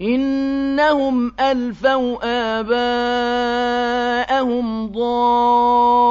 إِنَّهُمْ أَلْفَوْا آبَاءَهُمْ ضَالِّينَ.